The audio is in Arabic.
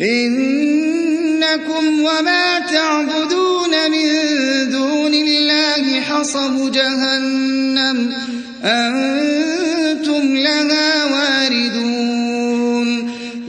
إنكم وما تعبدون من دون الله حصب جهنم. أنتم